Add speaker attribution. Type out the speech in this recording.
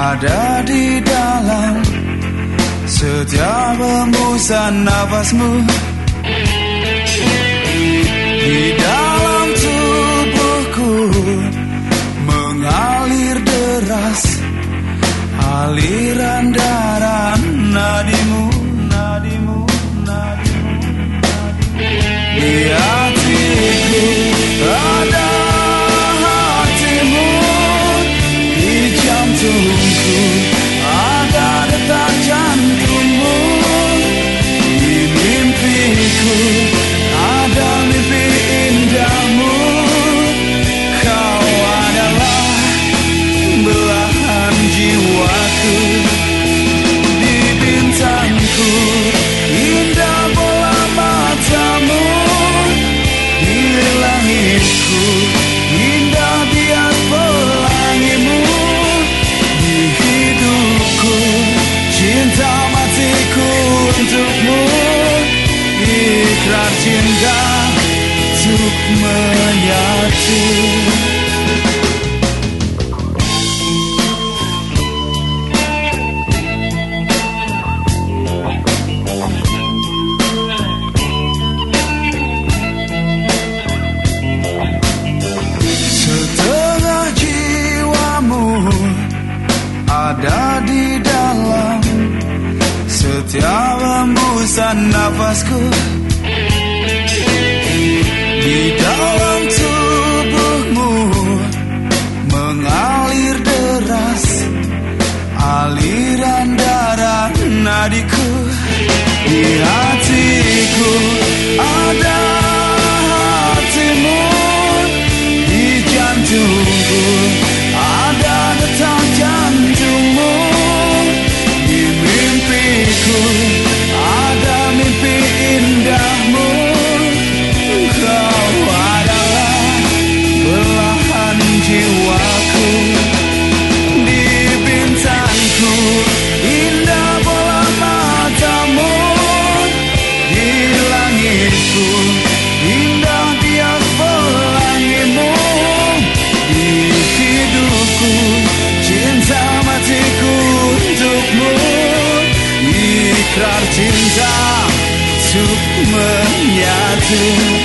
Speaker 1: ada di dalam setiap hembusan nafasmu. Di dalam tubuhku mengalir deras aliran cinta untuk menyatu. Setengah jiwamu ada di dalam setiap hembusan nafasku aliran darah nadiku di hatiku menyatu